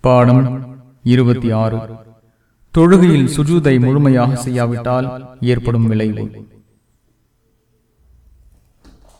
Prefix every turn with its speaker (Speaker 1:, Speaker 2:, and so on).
Speaker 1: பாடம் இருபத்தி ஆறு. தொழுகையில் சுஜூதை முழுமையாக செய்யாவிட்டால் ஏற்படும் விளைவு.